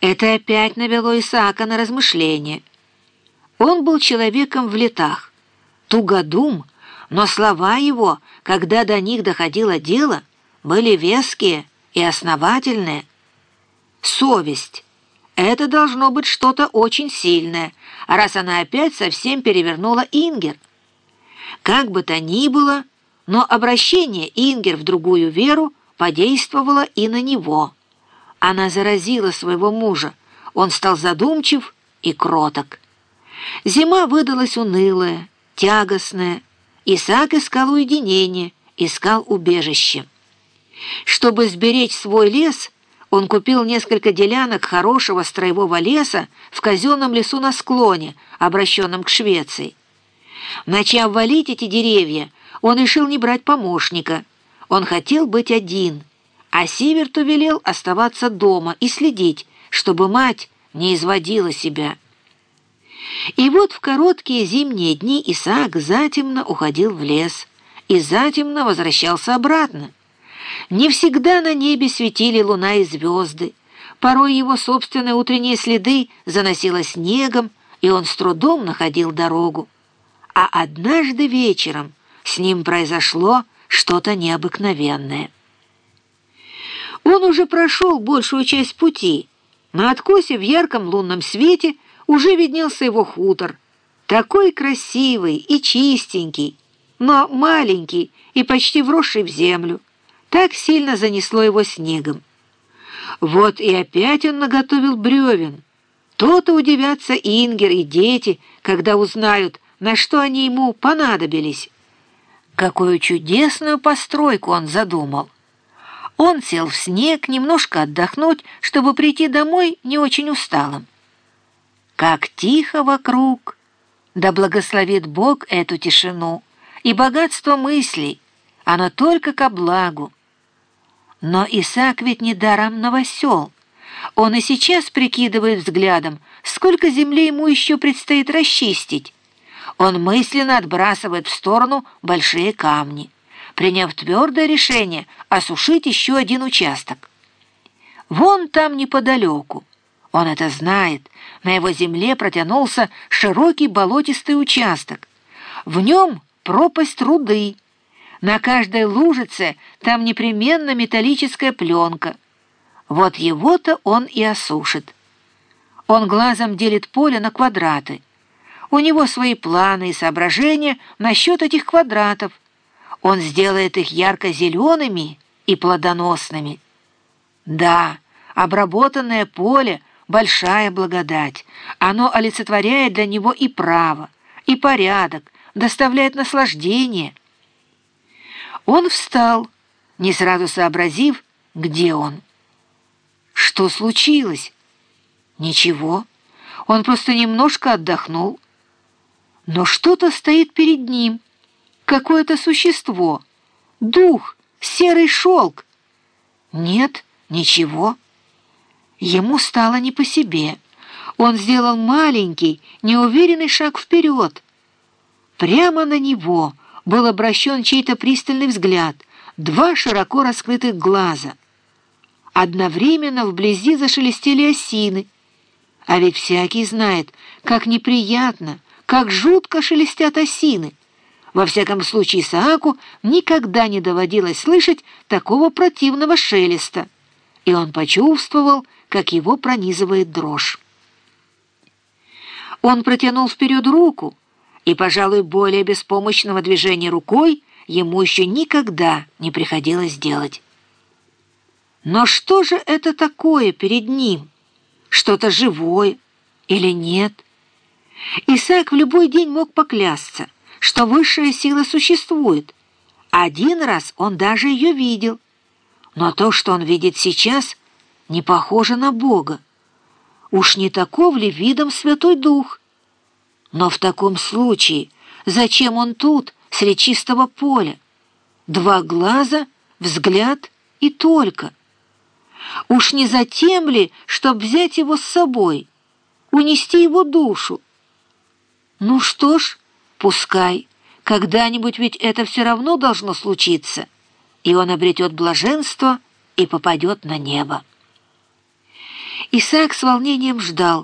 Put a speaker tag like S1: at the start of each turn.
S1: Это опять навело Исаака на размышление. Он был человеком в летах, тугодум, но слова его, когда до них доходило дело, были веские и основательные. Совесть — это должно быть что-то очень сильное, раз она опять совсем перевернула Ингер. Как бы то ни было, но обращение Ингер в другую веру подействовало и на него. Она заразила своего мужа, он стал задумчив и кроток. Зима выдалась унылая, тягостная. Исаак искал уединение, искал убежище. Чтобы сберечь свой лес, он купил несколько делянок хорошего строевого леса в казенном лесу на склоне, обращенном к Швеции. Начав валить эти деревья, он решил не брать помощника. Он хотел быть один, а Сиверту велел оставаться дома и следить, чтобы мать не изводила себя. И вот в короткие зимние дни Исаак затемно уходил в лес и затемно возвращался обратно. Не всегда на небе светили луна и звезды. Порой его собственные утренние следы заносило снегом, и он с трудом находил дорогу. А однажды вечером с ним произошло что-то необыкновенное. Он уже прошел большую часть пути. На откосе в ярком лунном свете уже виднелся его хутор, такой красивый и чистенький, но маленький и почти вросший в землю. Так сильно занесло его снегом. Вот и опять он наготовил бревен. То-то удивятся Ингер и дети, когда узнают, на что они ему понадобились. Какую чудесную постройку он задумал. Он сел в снег немножко отдохнуть, чтобы прийти домой не очень усталым. Как тихо вокруг! Да благословит Бог эту тишину и богатство мыслей, оно только ко благу. Но Исаак ведь недаром новосел. Он и сейчас прикидывает взглядом, сколько земли ему еще предстоит расчистить. Он мысленно отбрасывает в сторону большие камни, приняв твердое решение осушить еще один участок. Вон там неподалеку. Он это знает. На его земле протянулся широкий болотистый участок. В нем пропасть руды. На каждой лужице там непременно металлическая пленка. Вот его-то он и осушит. Он глазом делит поле на квадраты. У него свои планы и соображения насчет этих квадратов. Он сделает их ярко-зелеными и плодоносными. Да, обработанное поле — большая благодать. Оно олицетворяет для него и право, и порядок, доставляет наслаждение — он встал, не сразу сообразив, где он. Что случилось? Ничего. Он просто немножко отдохнул. Но что-то стоит перед ним. Какое-то существо. Дух, серый шелк. Нет, ничего. Ему стало не по себе. Он сделал маленький, неуверенный шаг вперед. Прямо на него — был обращен чей-то пристальный взгляд, два широко раскрытых глаза. Одновременно вблизи зашелестели осины. А ведь всякий знает, как неприятно, как жутко шелестят осины. Во всяком случае, Сааку никогда не доводилось слышать такого противного шелеста, и он почувствовал, как его пронизывает дрожь. Он протянул вперед руку, и, пожалуй, более беспомощного движения рукой ему еще никогда не приходилось делать. Но что же это такое перед ним? Что-то живое или нет? Исаак в любой день мог поклясться, что высшая сила существует. Один раз он даже ее видел. Но то, что он видит сейчас, не похоже на Бога. Уж не таков ли видом Святой Дух? Но в таком случае зачем он тут, среди чистого поля? Два глаза, взгляд и только. Уж не затем ли, чтоб взять его с собой, унести его душу? Ну что ж, пускай, когда-нибудь ведь это все равно должно случиться, и он обретет блаженство и попадет на небо. Исаак с волнением ждал,